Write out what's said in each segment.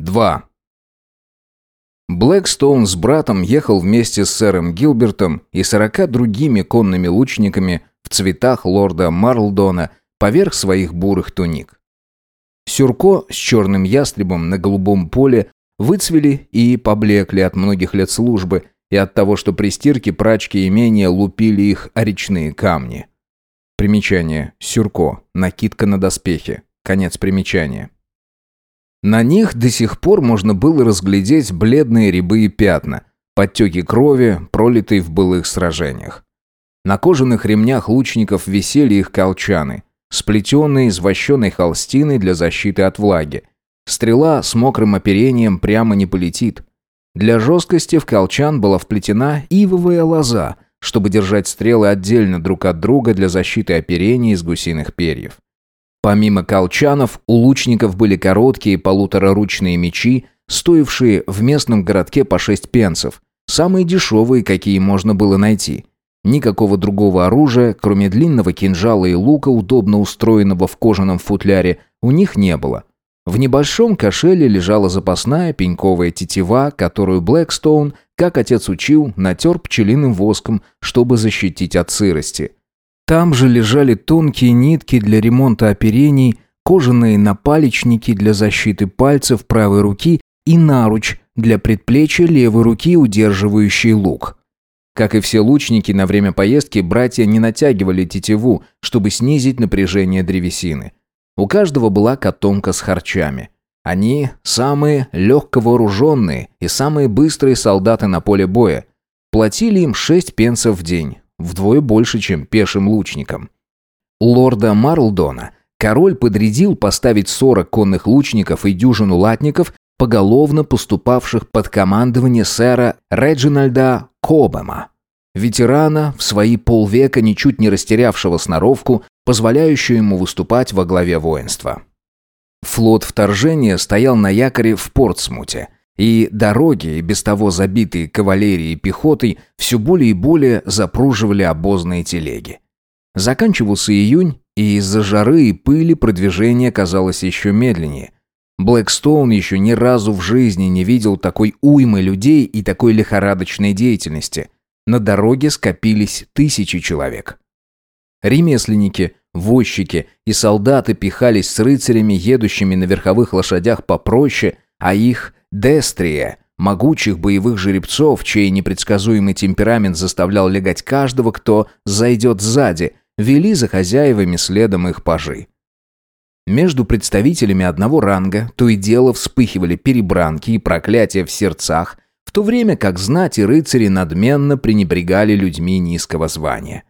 2. Блэкстоун с братом ехал вместе с сэром Гилбертом и сорока другими конными лучниками в цветах лорда Марлдона поверх своих бурых туник. Сюрко с черным ястребом на голубом поле выцвели и поблекли от многих лет службы и от того, что при стирке прачки имения лупили их о речные камни. Примечание. Сюрко. Накидка на доспехи. Конец примечания. На них до сих пор можно было разглядеть бледные рябые пятна, подтеки крови, пролитые в былых сражениях. На кожаных ремнях лучников висели их колчаны, сплетенные из вощеной холстины для защиты от влаги. Стрела с мокрым оперением прямо не полетит. Для жесткости в колчан была вплетена ивовая лоза, чтобы держать стрелы отдельно друг от друга для защиты оперения из гусиных перьев. Помимо колчанов, у лучников были короткие полутораручные мечи, стоившие в местном городке по шесть пенсов, самые дешевые, какие можно было найти. Никакого другого оружия, кроме длинного кинжала и лука, удобно устроенного в кожаном футляре, у них не было. В небольшом кошеле лежала запасная пеньковая тетива, которую Блэкстоун, как отец учил, натер пчелиным воском, чтобы защитить от сырости – там же лежали тонкие нитки для ремонта оперений, кожаные напалечники для защиты пальцев правой руки и наруч для предплечья левой руки, удерживающий лук. Как и все лучники, на время поездки братья не натягивали тетиву, чтобы снизить напряжение древесины. У каждого была котомка с харчами. Они самые легковооруженные и самые быстрые солдаты на поле боя. Платили им шесть пенсов в день вдвое больше, чем пешим лучникам. Лорда Марлдона король подрядил поставить 40 конных лучников и дюжину латников, поголовно поступавших под командование сэра Реджинальда Кобема, ветерана в свои полвека ничуть не растерявшего сноровку, позволяющую ему выступать во главе воинства. Флот вторжения стоял на якоре в Портсмуте – и дороги, без того забитые кавалерией и пехотой, все более и более запруживали обозные телеги. Заканчивался июнь, и из-за жары и пыли продвижение казалось еще медленнее. Блэкстоун еще ни разу в жизни не видел такой уймы людей и такой лихорадочной деятельности. На дороге скопились тысячи человек. Ремесленники, возчики и солдаты пихались с рыцарями, едущими на верховых лошадях попроще, а их Дестрия, могучих боевых жеребцов, чей непредсказуемый темперамент заставлял легать каждого, кто зайдет сзади, вели за хозяевами следом их пажи. Между представителями одного ранга то и дело вспыхивали перебранки и проклятия в сердцах, в то время как знать и рыцари надменно пренебрегали людьми низкого звания.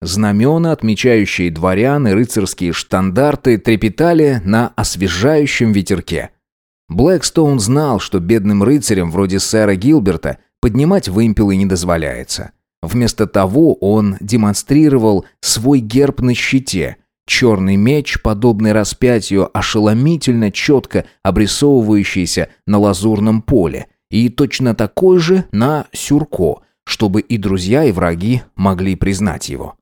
Знамена, отмечающие дворян и рыцарские штандарты, трепетали на освежающем ветерке – Блэкстоун знал, что бедным рыцарям вроде сэра Гилберта поднимать вымпелы не дозволяется. Вместо того он демонстрировал свой герб на щите, черный меч, подобный распятию, ошеломительно четко обрисовывающийся на лазурном поле, и точно такой же на сюрко, чтобы и друзья, и враги могли признать его.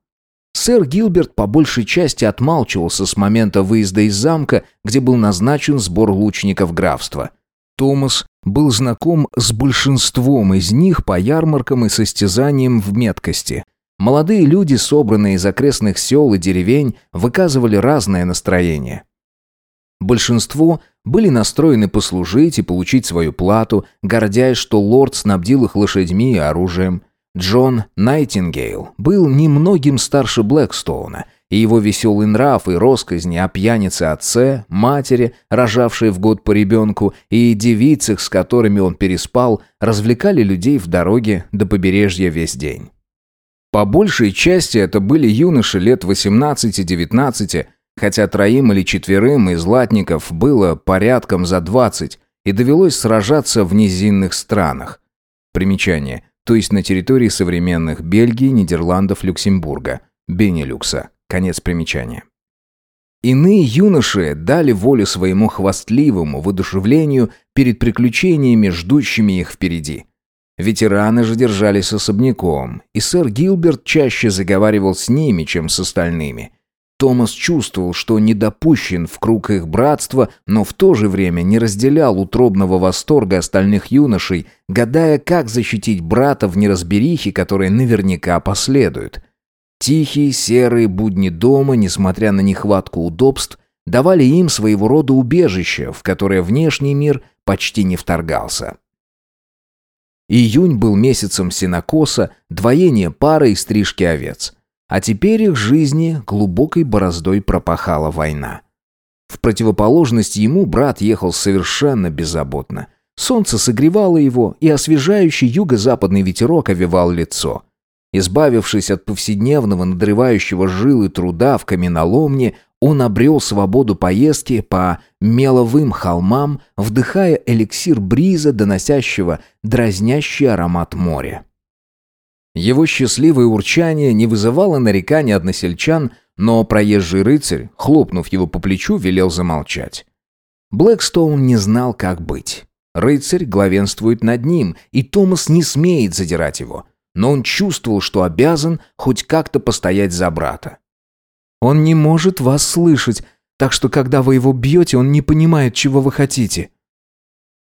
Сэр Гилберт по большей части отмалчивался с момента выезда из замка, где был назначен сбор лучников графства. Томас был знаком с большинством из них по ярмаркам и состязаниям в меткости. Молодые люди, собранные из окрестных сел и деревень, выказывали разное настроение. Большинство были настроены послужить и получить свою плату, гордясь, что лорд снабдил их лошадьми и оружием. Джон Найтингейл был немногим старше Блэкстоуна, и его веселый нрав и росказни о пьянице отце, матери, рожавшей в год по ребенку, и девицах, с которыми он переспал, развлекали людей в дороге до побережья весь день. По большей части это были юноши лет 18-19, хотя троим или четверым из латников было порядком за 20, и довелось сражаться в низинных странах. Примечание то есть на территории современных Бельгии, Нидерландов, Люксембурга, Бенилюкса. Конец примечания. Иные юноши дали волю своему хвастливому воодушевлению перед приключениями, ждущими их впереди. Ветераны же держались особняком, и сэр Гилберт чаще заговаривал с ними, чем с остальными. Томас чувствовал, что не допущен в круг их братства, но в то же время не разделял утробного восторга остальных юношей, гадая, как защитить брата в неразберихе, которая наверняка последует. Тихие серые будни дома, несмотря на нехватку удобств, давали им своего рода убежище, в которое внешний мир почти не вторгался. Июнь был месяцем сенокоса, двоения пары и стрижки овец. А теперь их жизни глубокой бороздой пропахала война. В противоположность ему брат ехал совершенно беззаботно. Солнце согревало его, и освежающий юго-западный ветерок овевал лицо. Избавившись от повседневного надрывающего жилы труда в каменоломне, он обрел свободу поездки по меловым холмам, вдыхая эликсир бриза, доносящего дразнящий аромат моря. Его счастливое урчание не вызывало нареканий односельчан, но проезжий рыцарь, хлопнув его по плечу, велел замолчать. Блэкстоун не знал, как быть. Рыцарь главенствует над ним, и Томас не смеет задирать его – но он чувствовал, что обязан хоть как-то постоять за брата. «Он не может вас слышать, так что когда вы его бьете, он не понимает, чего вы хотите».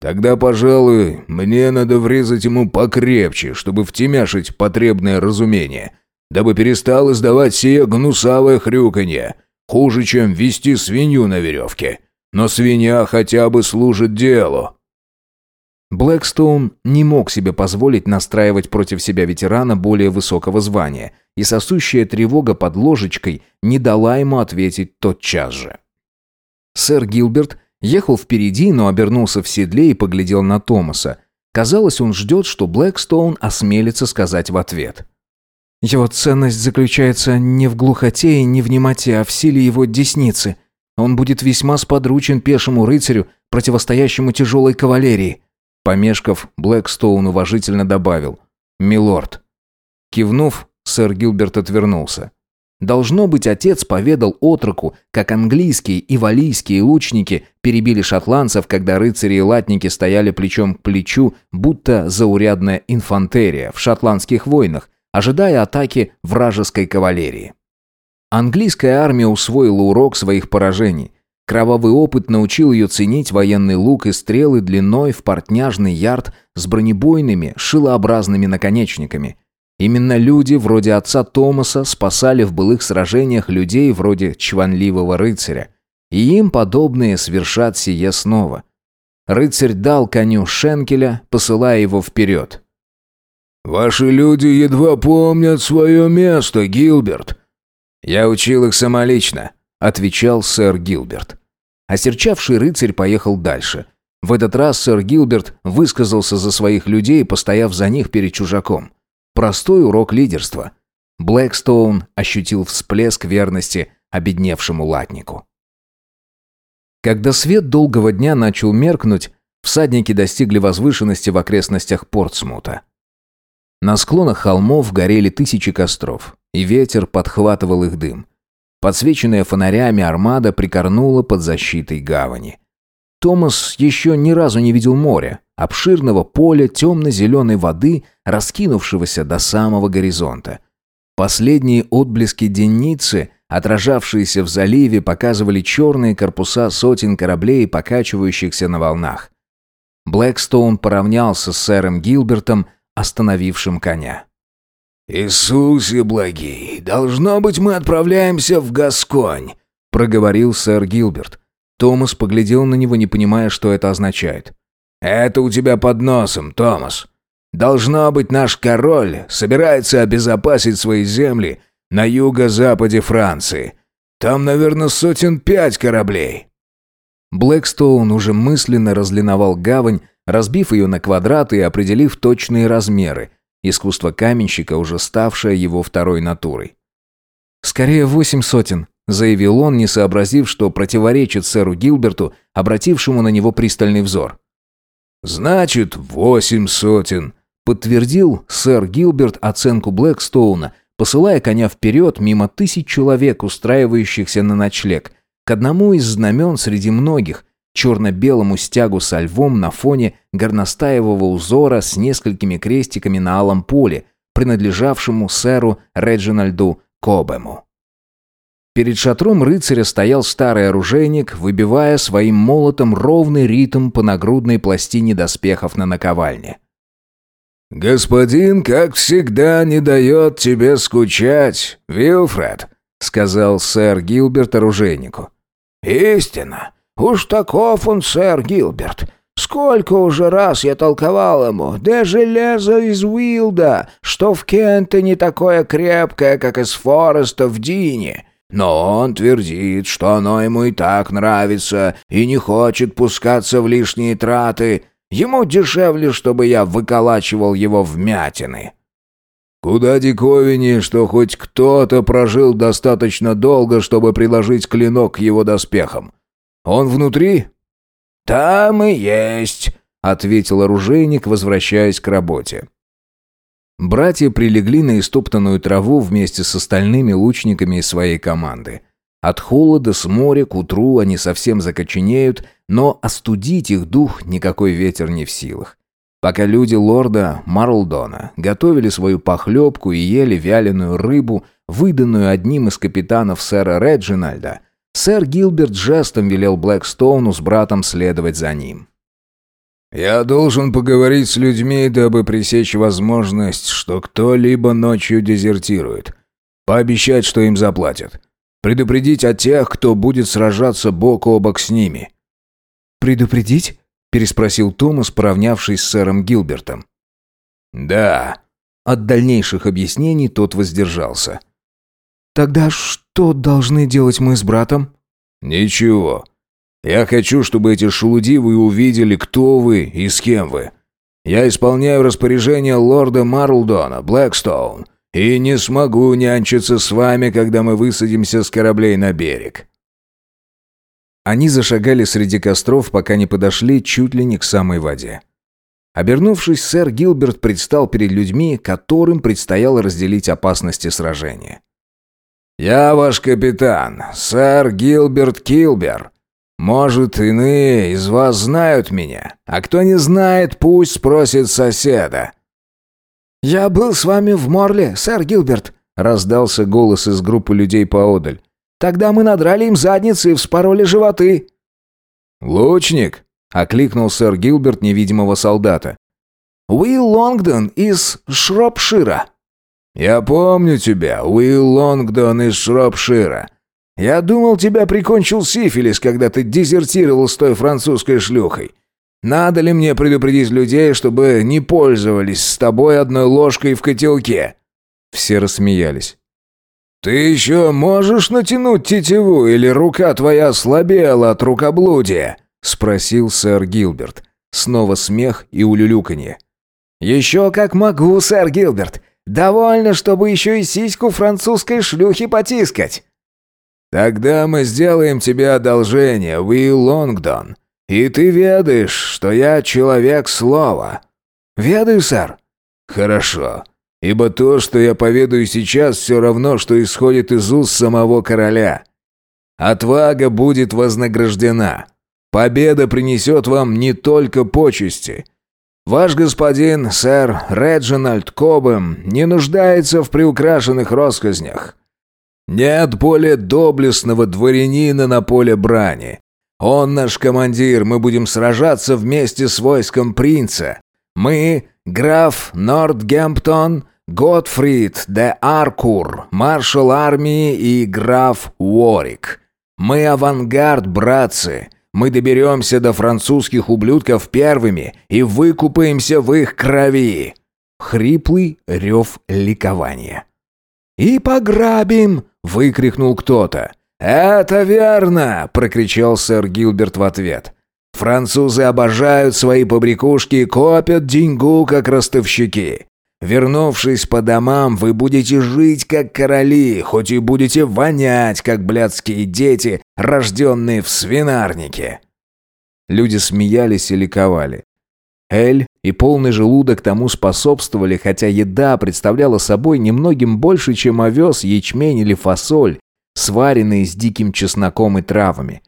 «Тогда, пожалуй, мне надо врезать ему покрепче, чтобы втемяшить потребное разумение, дабы перестал издавать сие гнусавое хрюканье, хуже, чем вести свинью на веревке. Но свинья хотя бы служит делу». Блэкстоун не мог себе позволить настраивать против себя ветерана более высокого звания, и сосущая тревога под ложечкой не дала ему ответить тотчас же. Сэр Гилберт ехал впереди, но обернулся в седле и поглядел на Томаса. Казалось, он ждет, что Блэкстоун осмелится сказать в ответ. «Его ценность заключается не в глухоте и не в немоте, а в силе его десницы. Он будет весьма сподручен пешему рыцарю, противостоящему тяжелой кавалерии». Помешков, Блэкстоун уважительно добавил «Милорд». Кивнув, сэр Гилберт отвернулся. Должно быть, отец поведал отроку, как английские и валийские лучники перебили шотландцев, когда рыцари и латники стояли плечом к плечу, будто заурядная инфантерия в шотландских войнах, ожидая атаки вражеской кавалерии. Английская армия усвоила урок своих поражений – Кровавый опыт научил ее ценить военный лук и стрелы длиной в портняжный ярд с бронебойными, шилообразными наконечниками. Именно люди вроде отца Томаса спасали в былых сражениях людей вроде чванливого рыцаря. И им подобные свершат сие снова. Рыцарь дал коню шенкеля, посылая его вперед. «Ваши люди едва помнят свое место, Гилберт». «Я учил их самолично», отвечал сэр Гилберт. Осерчавший рыцарь поехал дальше. В этот раз сэр Гилберт высказался за своих людей, постояв за них перед чужаком. Простой урок лидерства. Блэкстоун ощутил всплеск верности обедневшему латнику. Когда свет долгого дня начал меркнуть, всадники достигли возвышенности в окрестностях Портсмута. На склонах холмов горели тысячи костров, и ветер подхватывал их дым. Подсвеченная фонарями армада прикорнула под защитой гавани. Томас еще ни разу не видел моря, обширного поля темно-зеленой воды, раскинувшегося до самого горизонта. Последние отблески денницы, отражавшиеся в заливе, показывали черные корпуса сотен кораблей, покачивающихся на волнах. Блэкстоун поравнялся с сэром Гилбертом, остановившим коня. «Иисусе благий, должно быть, мы отправляемся в Гасконь», — проговорил сэр Гилберт. Томас поглядел на него, не понимая, что это означает. «Это у тебя под носом, Томас. Должно быть, наш король собирается обезопасить свои земли на юго-западе Франции. Там, наверное, сотен пять кораблей». Блэкстоун уже мысленно разлиновал гавань, разбив ее на квадраты и определив точные размеры — Искусство каменщика, уже ставшее его второй натурой. «Скорее восемь сотен», — заявил он, не сообразив, что противоречит сэру Гилберту, обратившему на него пристальный взор. «Значит, восемь сотен», — подтвердил сэр Гилберт оценку Блэкстоуна, посылая коня вперед мимо тысяч человек, устраивающихся на ночлег, к одному из знамен среди многих, черно-белому стягу со львом на фоне горностаевого узора с несколькими крестиками на алом поле, принадлежавшему сэру Реджинальду Кобему. Перед шатром рыцаря стоял старый оружейник, выбивая своим молотом ровный ритм по нагрудной пластине доспехов на наковальне. «Господин, как всегда, не дает тебе скучать, Вилфред», — сказал сэр Гилберт оружейнику. «Истина. Уж таков он, сэр Гилберт. Сколько уже раз я толковал ему, да железо из Уилда, что в Кенте не такое крепкое, как из Фореста в Дине. Но он твердит, что оно ему и так нравится, и не хочет пускаться в лишние траты. Ему дешевле, чтобы я выколачивал его вмятины». «Куда диковинее, что хоть кто-то прожил достаточно долго, чтобы приложить клинок к его доспехам. Он внутри?» «Там и есть», — ответил оружейник, возвращаясь к работе. Братья прилегли на истоптанную траву вместе с остальными лучниками из своей команды. От холода с моря к утру они совсем закоченеют, но остудить их дух никакой ветер не в силах. Пока люди лорда Марлдона готовили свою похлебку и ели вяленую рыбу, выданную одним из капитанов сэра Реджинальда, сэр Гилберт жестом велел Блэкстоуну с братом следовать за ним. «Я должен поговорить с людьми, дабы пресечь возможность, что кто-либо ночью дезертирует. Пообещать, что им заплатят. Предупредить о тех, кто будет сражаться бок о бок с ними». «Предупредить?» – переспросил Томас, поравнявшись с сэром Гилбертом. «Да». От дальнейших объяснений тот воздержался. «Тогда что должны делать мы с братом?» «Ничего. Я хочу, чтобы эти шелудивые увидели, кто вы и с кем вы. Я исполняю распоряжение лорда Марлдона, Блэкстоун, и не смогу нянчиться с вами, когда мы высадимся с кораблей на берег». Они зашагали среди костров, пока не подошли чуть ли не к самой воде. Обернувшись, сэр Гилберт предстал перед людьми, которым предстояло разделить опасности сражения. «Я ваш капитан, сэр Гилберт Килбер», может, иные из вас знают меня, а кто не знает, пусть спросит соседа». «Я был с вами в Морле, сэр Гилберт», — раздался голос из группы людей поодаль. «Тогда мы надрали им задницы и вспороли животы». «Лучник», — окликнул сэр Гилберт невидимого солдата. «Уилл Лонгдон из Шропшира». «Я помню тебя, Уилл Лонгдон из Шропшира. Я думал, тебя прикончил сифилис, когда ты дезертировал с той французской шлюхой. Надо ли мне предупредить людей, чтобы не пользовались с тобой одной ложкой в котелке?» Все рассмеялись. «Ты еще можешь натянуть тетиву, или рука твоя ослабела от рукоблудия?» — спросил сэр Гилберт. Снова смех и улюлюканье. «Еще как могу, сэр Гилберт. Довольно, чтобы еще и сиську французской шлюхи потискать». «Тогда мы сделаем тебе одолжение, Уилл Лонгдон. И ты ведаешь, что я человек слова». «Ведаю, сэр». «Хорошо. Ибо то, что я поведаю сейчас, все равно, что исходит из уст самого короля. Отвага будет вознаграждена. Победа принесет вам не только почести». Ваш господин, сэр Реджинальд Кобэм, не нуждается в приукрашенных россказнях. Нет более доблестного дворянина на поле брани. Он наш командир, мы будем сражаться вместе с войском принца. Мы — граф Нортгемптон, Готфрид де Аркур, маршал армии и граф Уорик. Мы авангард, братцы. Мы доберемся до французских ублюдков первыми и выкупаемся в их крови. Хриплый рев ликования. «И пограбим!» — выкрикнул кто-то. «Это верно!» — прокричал сэр Гилберт в ответ. «Французы обожают свои побрякушки и копят деньгу, как ростовщики. Вернувшись по домам, вы будете жить, как короли, хоть и будете вонять, как блядские дети, рожденные в свинарнике». Люди смеялись и ликовали. Эль и полный желудок тому способствовали, хотя еда представляла собой немногим больше, чем овес, ячмень или фасоль, сваренные с диким чесноком и травами.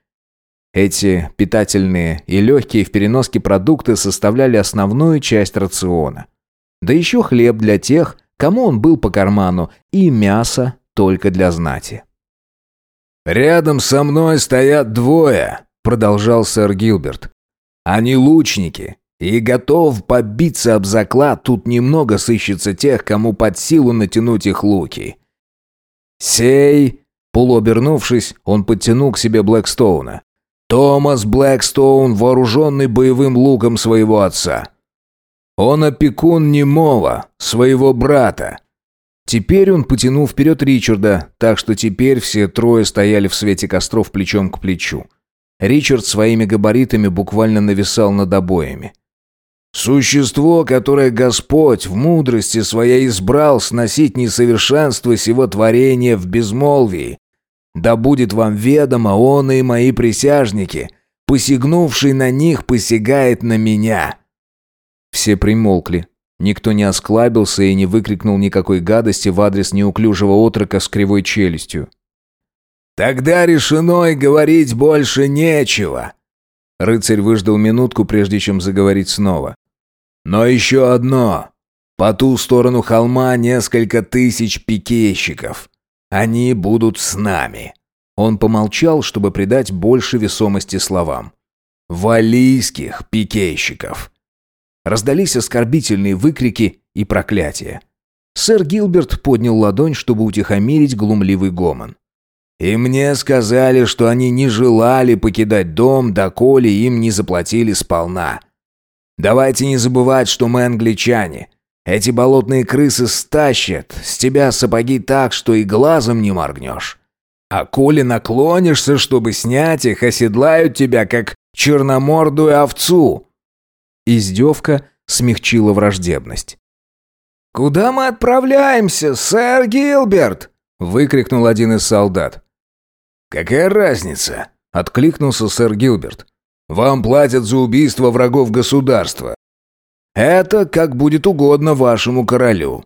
Эти питательные и легкие в переноске продукты составляли основную часть рациона. Да еще хлеб для тех, кому он был по карману, и мясо только для знати. «Рядом со мной стоят двое», — продолжал сэр Гилберт. «Они лучники, и готов побиться об заклад, тут немного сыщется тех, кому под силу натянуть их луки. Сей, полуобернувшись, он подтянул к себе Блэкстоуна. Томас Блэкстоун, вооруженный боевым луком своего отца. Он опекун немого, своего брата. Теперь он потянул вперед Ричарда, так что теперь все трое стояли в свете костров плечом к плечу. Ричард своими габаритами буквально нависал над обоями. Существо, которое Господь в мудрости своей избрал сносить несовершенство сего творения в безмолвии. Да будет вам ведомо, он и мои присяжники, посягнувший на них посягает на меня». Все примолкли. Никто не осклабился и не выкрикнул никакой гадости в адрес неуклюжего отрока с кривой челюстью. «Тогда решено и говорить больше нечего». Рыцарь выждал минутку, прежде чем заговорить снова. Но еще одно. По ту сторону холма несколько тысяч пикейщиков. Они будут с нами». Он помолчал, чтобы придать больше весомости словам. «Валийских пикейщиков». Раздались оскорбительные выкрики и проклятия. Сэр Гилберт поднял ладонь, чтобы утихомирить глумливый гомон. «И мне сказали, что они не желали покидать дом, доколе им не заплатили сполна. Давайте не забывать, что мы англичане. Эти болотные крысы стащат с тебя сапоги так, что и глазом не моргнешь. А коли наклонишься, чтобы снять их, оседлают тебя, как черномордую овцу». Издевка смягчила враждебность. «Куда мы отправляемся, сэр Гилберт?» — выкрикнул один из солдат. «Какая разница?» — откликнулся сэр Гилберт. Вам платят за убийство врагов государства. Это как будет угодно вашему королю.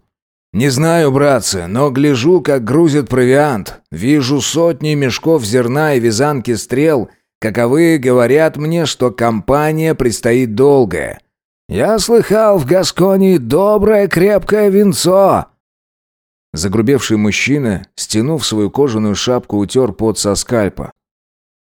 Не знаю, братцы, но гляжу, как грузят провиант. Вижу сотни мешков зерна и вязанки стрел. Каковы говорят мне, что кампания предстоит долгая. Я слыхал в Гасконии доброе крепкое винцо. Загрубевший мужчина, стянув свою кожаную шапку, утер пот со скальпа.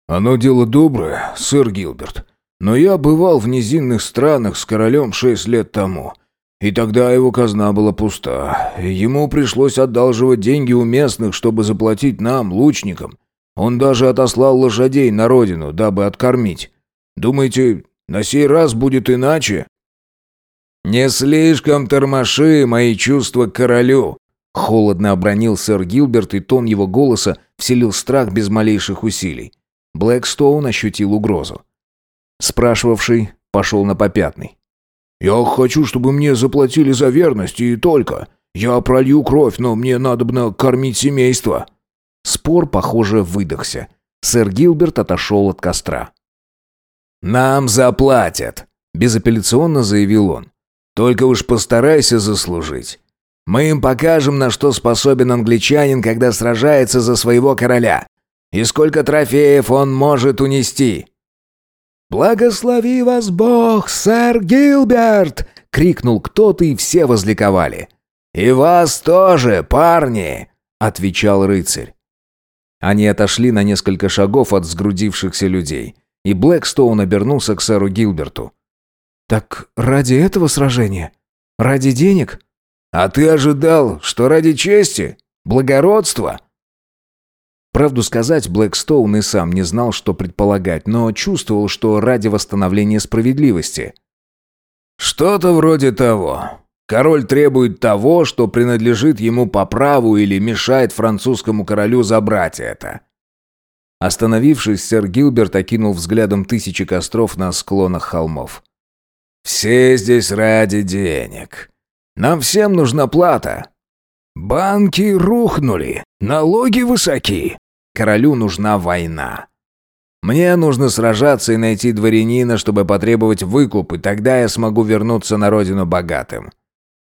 «Оно дело доброе, сэр Гилберт. Но я бывал в низинных странах с королем шесть лет тому. И тогда его казна была пуста. Ему пришлось одалживать деньги у местных, чтобы заплатить нам, лучникам. Он даже отослал лошадей на родину, дабы откормить. Думаете, на сей раз будет иначе?» «Не слишком тормоши мои чувства к королю», — холодно обронил сэр Гилберт, и тон его голоса вселил страх без малейших усилий. Блэкстоун ощутил угрозу. Спрашивавший пошел на попятный. «Я хочу, чтобы мне заплатили за верность и только. Я пролью кровь, но мне надо кормить семейство». Спор, похоже, выдохся. Сэр Гилберт отошел от костра. «Нам заплатят», — безапелляционно заявил он. «Только уж постарайся заслужить. Мы им покажем, на что способен англичанин, когда сражается за своего короля. И сколько трофеев он может унести?» «Благослови вас Бог, сэр Гилберт!» — крикнул кто-то, и все возликовали. «И вас тоже, парни!» — отвечал рыцарь. Они отошли на несколько шагов от сгрудившихся людей, и Блэкстоун обернулся к сэру Гилберту. «Так ради этого сражения? Ради денег?» «А ты ожидал, что ради чести? Благородства?» Правду сказать, Блэкстоун и сам не знал, что предполагать, но чувствовал, что ради восстановления справедливости. «Что-то вроде того. Король требует того, что принадлежит ему по праву или мешает французскому королю забрать это». Остановившись, сэр Гилберт окинул взглядом тысячи костров на склонах холмов. «Все здесь ради денег. Нам всем нужна плата. Банки рухнули, налоги высоки. Королю нужна война. Мне нужно сражаться и найти дворянина, чтобы потребовать выкуп, и тогда я смогу вернуться на родину богатым.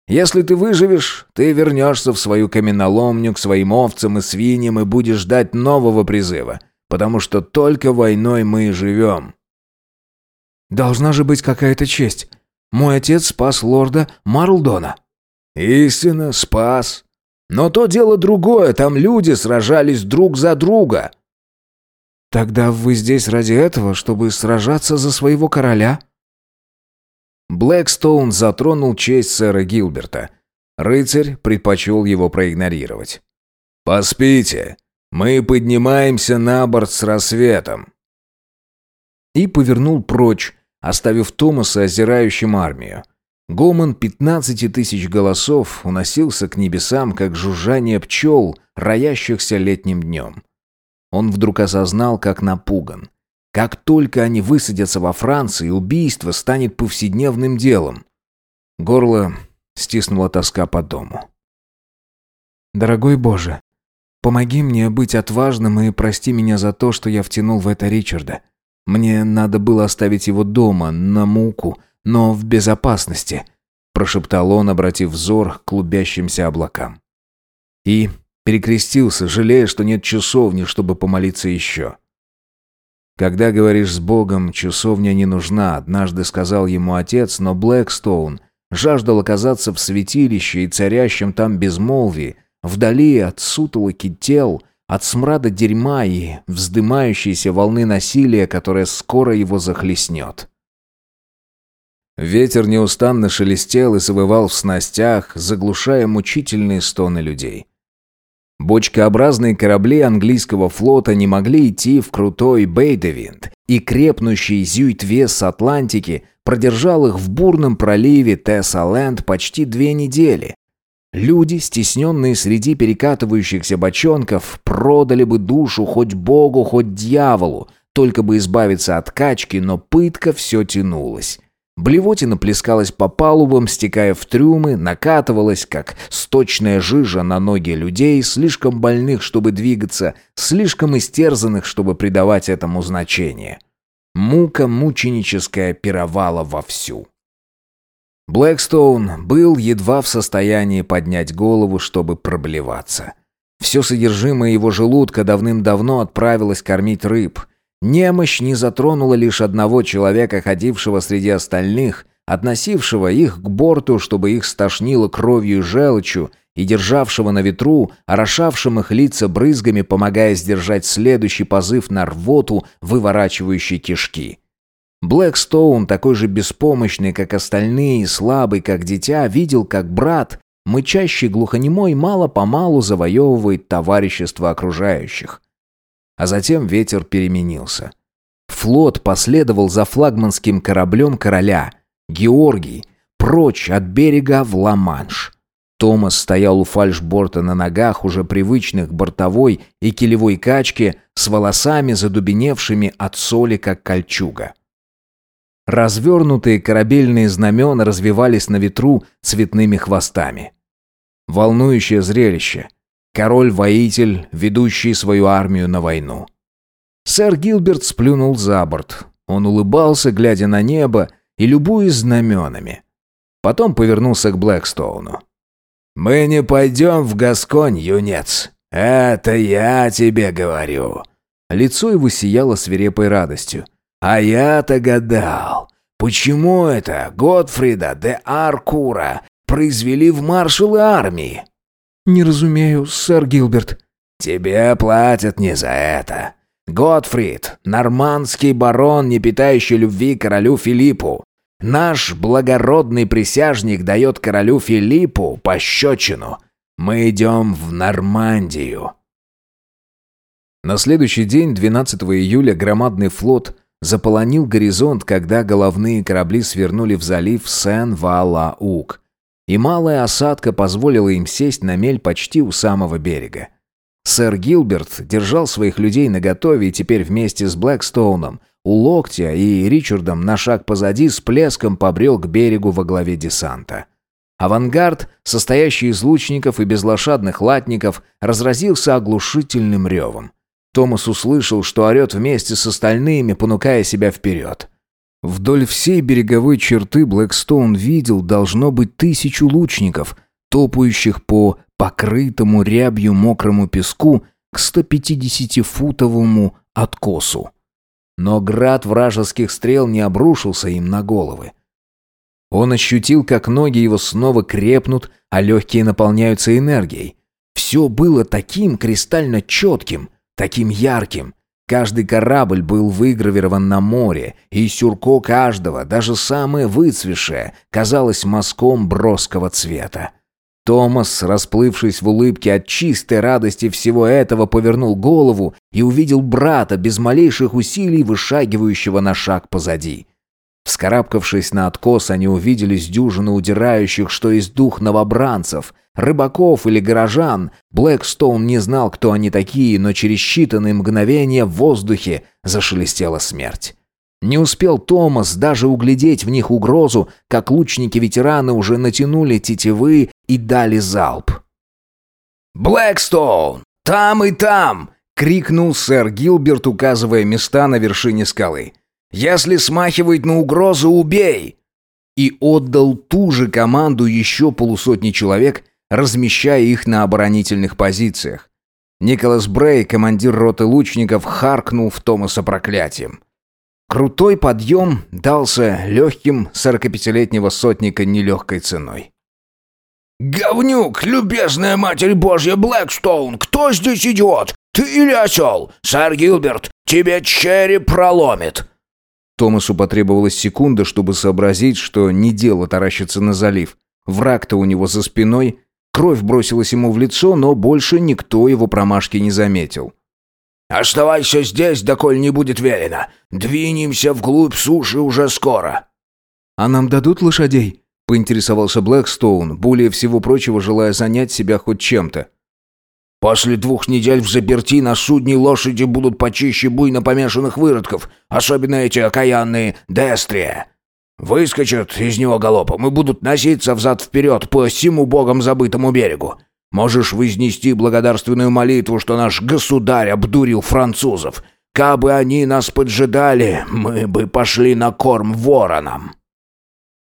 Если ты выживешь, ты вернешься в свою каменоломню к своим овцам и свиньям и будешь ждать нового призыва, потому что только войной мы и живем». «Должна же быть какая-то честь. Мой отец спас лорда Марлдона». «Истинно, спас. Но то дело другое, там люди сражались друг за друга. «Тогда вы здесь ради этого, чтобы сражаться за своего короля?» Блэкстоун затронул честь сэра Гилберта. Рыцарь предпочел его проигнорировать. «Поспите. Мы поднимаемся на борт с рассветом». И повернул прочь, оставив Томаса озирающим армию. Гомон пятнадцати тысяч голосов уносился к небесам, как жужжание пчел, роящихся летним днем. Он вдруг осознал, как напуган. Как только они высадятся во Франции, убийство станет повседневным делом. Горло стиснула тоска по дому. «Дорогой Боже, помоги мне быть отважным и прости меня за то, что я втянул в это Ричарда. Мне надо было оставить его дома, на муку, но в безопасности», прошептал он, обратив взор к клубящимся облакам. И перекрестился, жалея, что нет часовни, чтобы помолиться еще. «Когда говоришь с Богом, часовня не нужна», однажды сказал ему отец, но Блэкстоун жаждал оказаться в святилище и царящем там безмолвии, вдали от сутолоки тел, от смрада дерьма и вздымающейся волны насилия, которая скоро его захлестнет. Ветер неустанно шелестел и завывал в снастях, заглушая мучительные стоны людей. Бочкообразные корабли английского флота не могли идти в крутой Бейдевинд, и крепнущий Зюитвес с Атлантики продержал их в бурном проливе Тессаленд почти две недели. Люди, стесненные среди перекатывающихся бочонков, продали бы душу хоть богу, хоть дьяволу, только бы избавиться от качки, но пытка все тянулась. Блевотина плескалась по палубам, стекая в трюмы, накатывалась, как сточная жижа на ноги людей, слишком больных, чтобы двигаться, слишком истерзанных, чтобы придавать этому значение. Мука мученическая пировала вовсю. Блэкстоун был едва в состоянии поднять голову, чтобы проблеваться. Все содержимое его желудка давным-давно отправилось кормить рыб – Немощь не затронула лишь одного человека, ходившего среди остальных, относившего их к борту, чтобы их стошнило кровью и желчью, и державшего на ветру, орошавшим их лица брызгами, помогая сдержать следующий позыв на рвоту, выворачивающий кишки. Блэкстоун, такой же беспомощный, как остальные, и слабый, как дитя, видел, как брат, мычащий глухонемой, мало-помалу завоевывает товарищество окружающих. А затем ветер переменился. Флот последовал за флагманским кораблем короля, Георгий, прочь от берега в Ла-Манш. Томас стоял у фальшборта на ногах, уже привычных бортовой и килевой качке, с волосами задубеневшими от соли, как кольчуга. Развернутые корабельные знамена развивались на ветру цветными хвостами. Волнующее зрелище. Король-воитель, ведущий свою армию на войну. Сэр Гилберт сплюнул за борт. Он улыбался, глядя на небо и любуясь знаменами. Потом повернулся к Блэкстоуну. «Мы не пойдем в Гасконь, юнец. Это я тебе говорю». Лицо его сияло свирепой радостью. «А я-то гадал, почему это Готфрида де Аркура произвели в маршалы армии?» «Не разумею, сэр Гилберт». «Тебе платят не за это. Готфрид, нормандский барон, не питающий любви королю Филиппу. Наш благородный присяжник дает королю Филиппу пощечину. Мы идем в Нормандию». На следующий день, 12 июля, громадный флот заполонил горизонт, когда головные корабли свернули в залив Сен-Валаук и малая осадка позволила им сесть на мель почти у самого берега. Сэр Гилберт держал своих людей наготове и теперь вместе с Блэкстоуном у локтя и Ричардом на шаг позади с плеском побрел к берегу во главе десанта. Авангард, состоящий из лучников и безлошадных латников, разразился оглушительным ревом. Томас услышал, что орет вместе с остальными, понукая себя вперед. Вдоль всей береговой черты Блэкстоун видел, должно быть, тысячу лучников, топающих по покрытому рябью мокрому песку к 150-футовому откосу. Но град вражеских стрел не обрушился им на головы. Он ощутил, как ноги его снова крепнут, а легкие наполняются энергией. Все было таким кристально четким, таким ярким, Каждый корабль был выгравирован на море, и сюрко каждого, даже самое выцвешее, казалось мазком броского цвета. Томас, расплывшись в улыбке от чистой радости всего этого, повернул голову и увидел брата без малейших усилий, вышагивающего на шаг позади. Вскарабкавшись на откос, они увидели с дюжины удирающих, что из дух новобранцев, рыбаков или горожан. Блэкстоун не знал, кто они такие, но через считанные мгновения в воздухе зашелестела смерть. Не успел Томас даже углядеть в них угрозу, как лучники-ветераны уже натянули тетивы и дали залп. «Блэкстоун! Там и там!» — крикнул сэр Гилберт, указывая места на вершине скалы. Если смахивает на угрозу, убей!» И отдал ту же команду еще полусотни человек, размещая их на оборонительных позициях. Николас Брей, командир роты лучников, харкнул в Томаса проклятием. Крутой подъем дался легким 45-летнего сотника нелегкой ценой. «Говнюк, любезная Матерь Божья Блэкстоун, кто здесь идет? Ты или осел? Сэр Гилберт, тебе череп проломит!» Томасу потребовалась секунда, чтобы сообразить, что не дело таращиться на залив. Враг-то у него за спиной. Кровь бросилась ему в лицо, но больше никто его промашки не заметил. «Оставайся здесь, доколь не будет велено. Двинемся вглубь суши уже скоро». «А нам дадут лошадей?» — поинтересовался Блэкстоун, более всего прочего желая занять себя хоть чем-то. После двух недель в заперти на судне лошади будут почище буйно помешанных выродков, особенно эти окаянные Дестрия. Выскочат из него галопом и будут носиться взад-вперед по всему богом забытому берегу. Можешь вознести благодарственную молитву, что наш государь обдурил французов. Кабы они нас поджидали, мы бы пошли на корм воронам».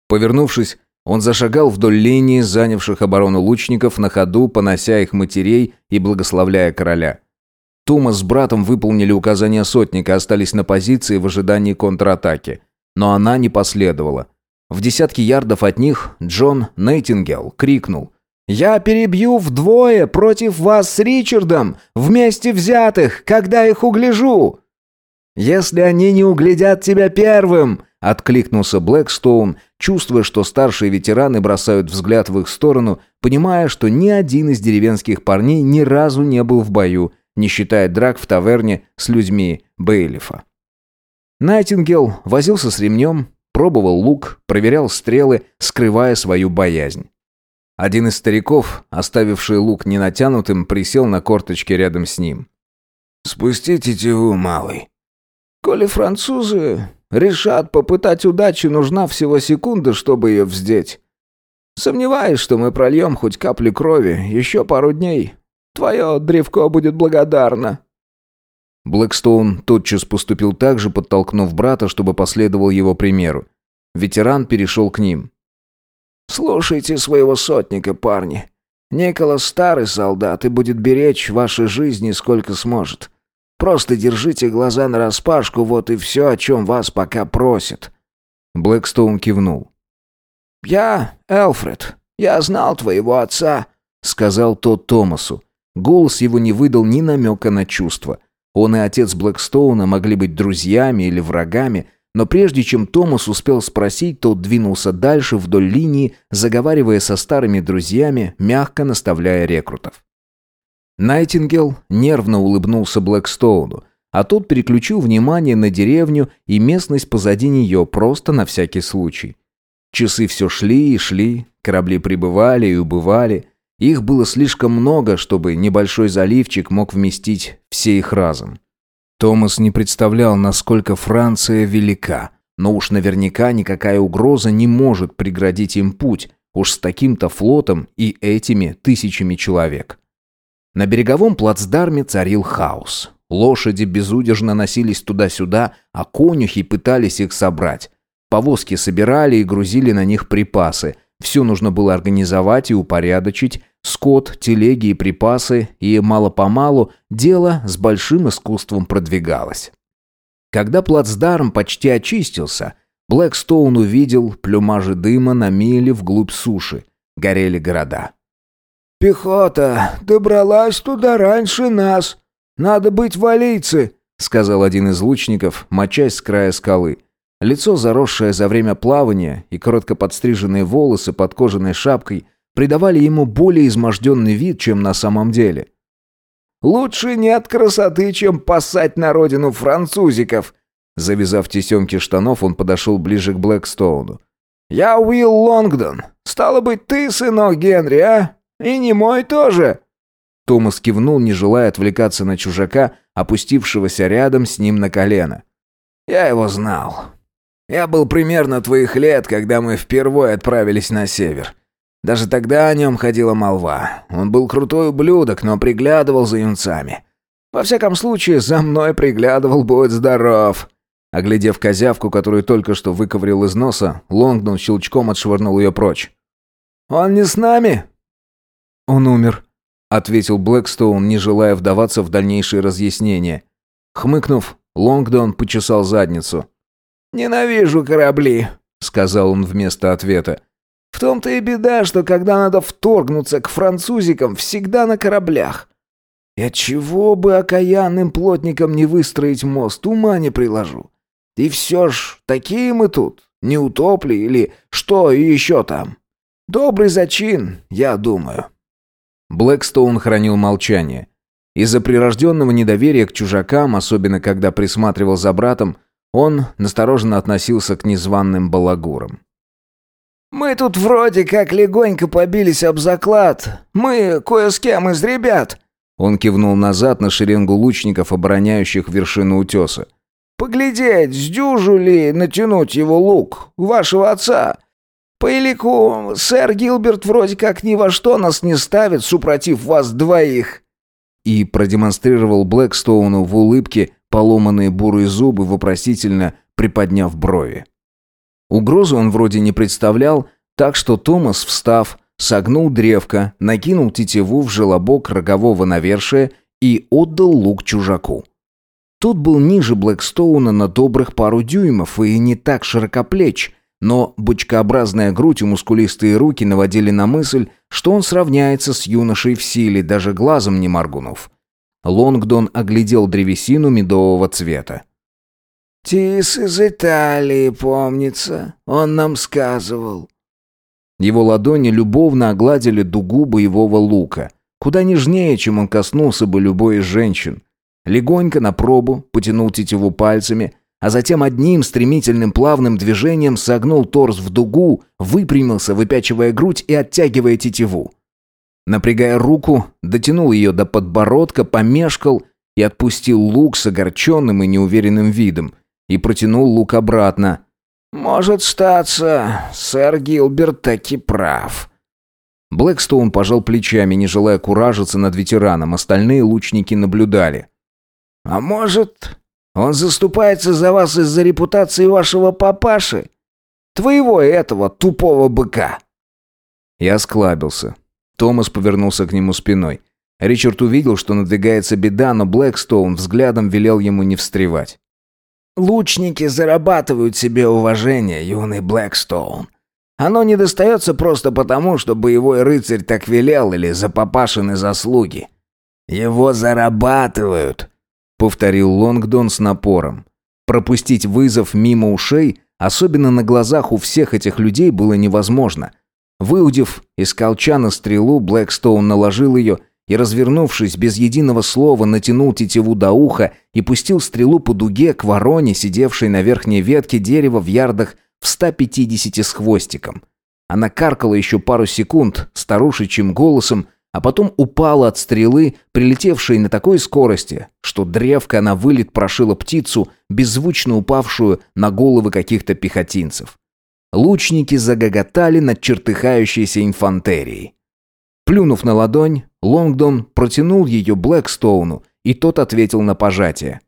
Повернувшись, он зашагал вдоль линии занявших оборону лучников, на ходу понося их матерей и благословляя короля. Тума с братом выполнили указания сотника, остались на позиции в ожидании контратаки. Но она не последовала. В десятки ярдов от них Джон Нейтингел крикнул «Я перебью вдвое против вас с Ричардом, вместе взятых, когда их угляжу!» «Если они не углядят тебя первым!» — откликнулся Блэкстоун, чувствуя, что старшие ветераны бросают взгляд в их сторону, понимая, что ни один из деревенских парней ни разу не был в бою, не считая драк в таверне с людьми Бейлифа. Найтингел возился с ремнем, пробовал лук, проверял стрелы, скрывая свою боязнь. Один из стариков, оставивший лук ненатянутым, присел на корточки рядом с ним. «Спусти тетиву, малый», Коли французы решат попытать удачи, нужна всего секунда, чтобы ее вздеть. Сомневаюсь, что мы прольем хоть капли крови. Еще пару дней. Твое древко будет благодарно». Блэкстоун тотчас поступил так же, подтолкнув брата, чтобы последовал его примеру. Ветеран перешел к ним. «Слушайте своего сотника, парни. Николас старый солдат и будет беречь ваши жизни сколько сможет. Просто держите глаза на распашку, вот и все, о чем вас пока просят». Блэкстоун кивнул. «Я Элфред. Я знал твоего отца», — сказал тот Томасу. Голос его не выдал ни намека на чувства. Он и отец Блэкстоуна могли быть друзьями или врагами, но прежде чем Томас успел спросить, тот двинулся дальше вдоль линии, заговаривая со старыми друзьями, мягко наставляя рекрутов. Найтингел нервно улыбнулся Блэкстоуну, а тот переключил внимание на деревню и местность позади нее просто на всякий случай. Часы все шли и шли, корабли прибывали и убывали. Их было слишком много, чтобы небольшой заливчик мог вместить все их разом. Томас не представлял, насколько Франция велика, но уж наверняка никакая угроза не может преградить им путь, уж с таким-то флотом и этими тысячами человек. На береговом плацдарме царил хаос. Лошади безудержно носились туда-сюда, а конюхи пытались их собрать. Повозки собирали и грузили на них припасы. Все нужно было организовать и упорядочить. Скот, телеги и припасы, и мало-помалу дело с большим искусством продвигалось. Когда плацдарм почти очистился, Блэкстоун увидел плюмажи дыма на миле вглубь суши. Горели города. «Пехота добралась туда раньше нас. Надо быть валийцы», — сказал один из лучников, мочась с края скалы. Лицо, заросшее за время плавания, и коротко подстриженные волосы под кожаной шапкой придавали ему более изможденный вид, чем на самом деле. «Лучше нет красоты, чем пасать на родину французиков!» Завязав тесемки штанов, он подошел ближе к Блэкстоуну. «Я Уилл Лонгдон. Стало быть, ты сынок Генри, а? И не мой тоже!» Томас кивнул, не желая отвлекаться на чужака, опустившегося рядом с ним на колено. «Я его знал. Я был примерно твоих лет, когда мы впервые отправились на север. Даже тогда о нем ходила молва. Он был крутой ублюдок, но приглядывал за юнцами. Во всяком случае, за мной приглядывал, будь здоров». Оглядев козявку, которую только что выковырил из носа, Лонгдон щелчком отшвырнул ее прочь. «Он не с нами?» «Он умер», — ответил Блэкстоун, не желая вдаваться в дальнейшие разъяснения. Хмыкнув, Лонгдон почесал задницу. «Ненавижу корабли», — сказал он вместо ответа. «В том-то и беда, что когда надо вторгнуться к французикам, всегда на кораблях. И отчего бы окаянным плотникам не выстроить мост, ума не приложу. И все ж, такие мы тут, не утопли или что еще там. Добрый зачин, я думаю». Блэкстоун хранил молчание. Из-за прирожденного недоверия к чужакам, особенно когда присматривал за братом, он настороженно относился к незваным балагурам. «Мы тут вроде как легонько побились об заклад. Мы кое с кем из ребят». Он кивнул назад на шеренгу лучников, обороняющих вершину утеса. «Поглядеть, сдюжу ли натянуть его лук, вашего отца. По элику, сэр Гилберт вроде как ни во что нас не ставит, супротив вас двоих». И продемонстрировал Блэкстоуну в улыбке поломанные бурые зубы, вопросительно приподняв брови. Угрозы он вроде не представлял, так что Томас, встав, согнул древко, накинул тетиву в желобок рогового навершия и отдал лук чужаку. Тот был ниже Блэкстоуна на добрых пару дюймов и не так широкоплеч, но бочкообразная грудь и мускулистые руки наводили на мысль, что он сравняется с юношей в силе, даже глазом не моргнув. Лонгдон оглядел древесину медового цвета. «Тис из Италии, помнится. Он нам сказывал». Его ладони любовно огладили дугу боевого лука, куда нежнее, чем он коснулся бы любой из женщин. Легонько на пробу потянул тетиву пальцами, а затем одним стремительным плавным движением согнул торс в дугу, выпрямился, выпячивая грудь и оттягивая тетиву. Напрягая руку, дотянул ее до подбородка, помешкал и отпустил лук с огорченным и неуверенным видом, и протянул лук обратно. «Может статься, сэр Гилберт таки прав». Блэкстоун пожал плечами, не желая куражиться над ветераном, остальные лучники наблюдали. «А может, он заступается за вас из-за репутации вашего папаши? Твоего этого тупого быка?» Я склабился. Томас повернулся к нему спиной. Ричард увидел, что надвигается беда, но Блэкстоун взглядом велел ему не встревать. «Лучники зарабатывают себе уважение, юный Блэкстоун. Оно не достается просто потому, что боевой рыцарь так велел или за папашины заслуги. Его зарабатывают», — повторил Лонгдон с напором. Пропустить вызов мимо ушей, особенно на глазах у всех этих людей, было невозможно — Выудив из колчана стрелу, Блэкстоун наложил ее и, развернувшись, без единого слова натянул тетиву до уха и пустил стрелу по дуге к вороне, сидевшей на верхней ветке дерева в ярдах в 150 с хвостиком. Она каркала еще пару секунд старушечьим голосом, а потом упала от стрелы, прилетевшей на такой скорости, что древко на вылет прошила птицу, беззвучно упавшую на головы каких-то пехотинцев. Лучники загоготали над чертыхающейся инфантерией. Плюнув на ладонь, Лонгдон протянул ее Блэкстоуну, и тот ответил на пожатие.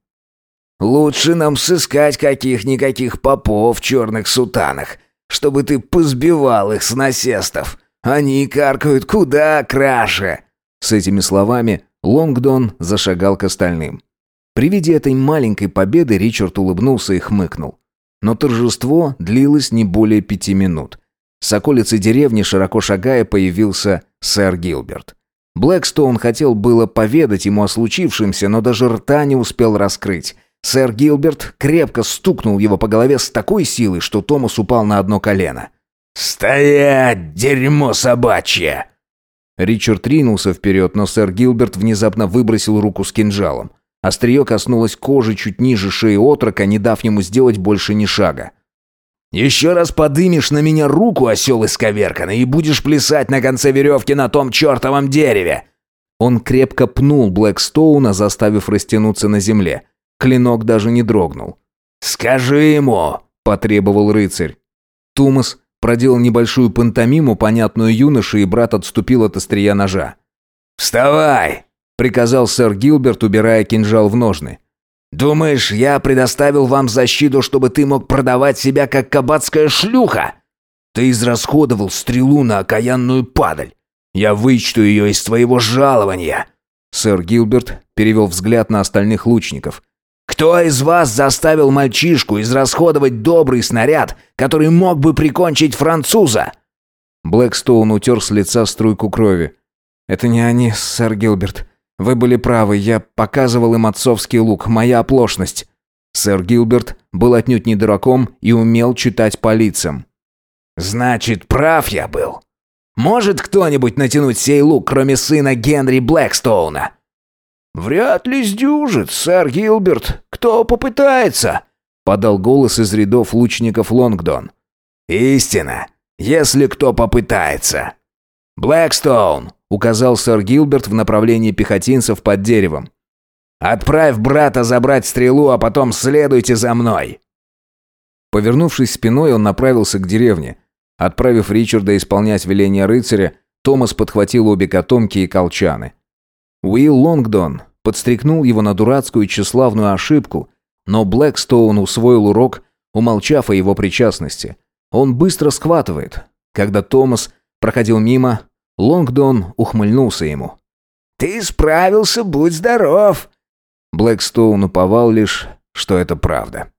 «Лучше нам сыскать каких-никаких попов в черных сутанах, чтобы ты позбивал их с насестов. Они каркают куда краше!» С этими словами Лонгдон зашагал к остальным. При виде этой маленькой победы Ричард улыбнулся и хмыкнул. Но торжество длилось не более пяти минут. С околицы деревни, широко шагая, появился сэр Гилберт. Блэкстоун хотел было поведать ему о случившемся, но даже рта не успел раскрыть. Сэр Гилберт крепко стукнул его по голове с такой силой, что Томас упал на одно колено. «Стоять, дерьмо собачье!» Ричард ринулся вперед, но сэр Гилберт внезапно выбросил руку с кинжалом. Острие коснулось кожи чуть ниже шеи отрока, не дав ему сделать больше ни шага. «Еще раз подымешь на меня руку, осел исковерканный, и будешь плясать на конце веревки на том чертовом дереве!» Он крепко пнул Блэкстоуна, заставив растянуться на земле. Клинок даже не дрогнул. «Скажи ему!» – потребовал рыцарь. Тумас проделал небольшую пантомиму, понятную юноше, и брат отступил от острия ножа. «Вставай!» – приказал сэр Гилберт, убирая кинжал в ножны. «Думаешь, я предоставил вам защиту, чтобы ты мог продавать себя как кабацкая шлюха? Ты израсходовал стрелу на окаянную падаль. Я вычту ее из твоего жалования». Сэр Гилберт перевел взгляд на остальных лучников. «Кто из вас заставил мальчишку израсходовать добрый снаряд, который мог бы прикончить француза?» Блэкстоун утер с лица струйку крови. «Это не они, сэр Гилберт. Вы были правы, я показывал им отцовский лук, моя оплошность». Сэр Гилберт был отнюдь не дураком и умел читать по лицам. «Значит, прав я был. Может кто-нибудь натянуть сей лук, кроме сына Генри Блэкстоуна?» «Вряд ли сдюжит, сэр Гилберт. Кто попытается?» подал голос из рядов лучников Лонгдон. «Истина, если кто попытается». «Блэкстоун, указал сэр Гилберт в направлении пехотинцев под деревом. «Отправь брата забрать стрелу, а потом следуйте за мной!» Повернувшись спиной, он направился к деревне. Отправив Ричарда исполнять веление рыцаря, Томас подхватил обе котомки и колчаны. Уилл Лонгдон подстрекнул его на дурацкую тщеславную ошибку, но Блэкстоун усвоил урок, умолчав о его причастности. Он быстро схватывает. Когда Томас проходил мимо, Лонгдон ухмыльнулся ему. «Ты справился, будь здоров!» Блэкстоун уповал лишь, что это правда.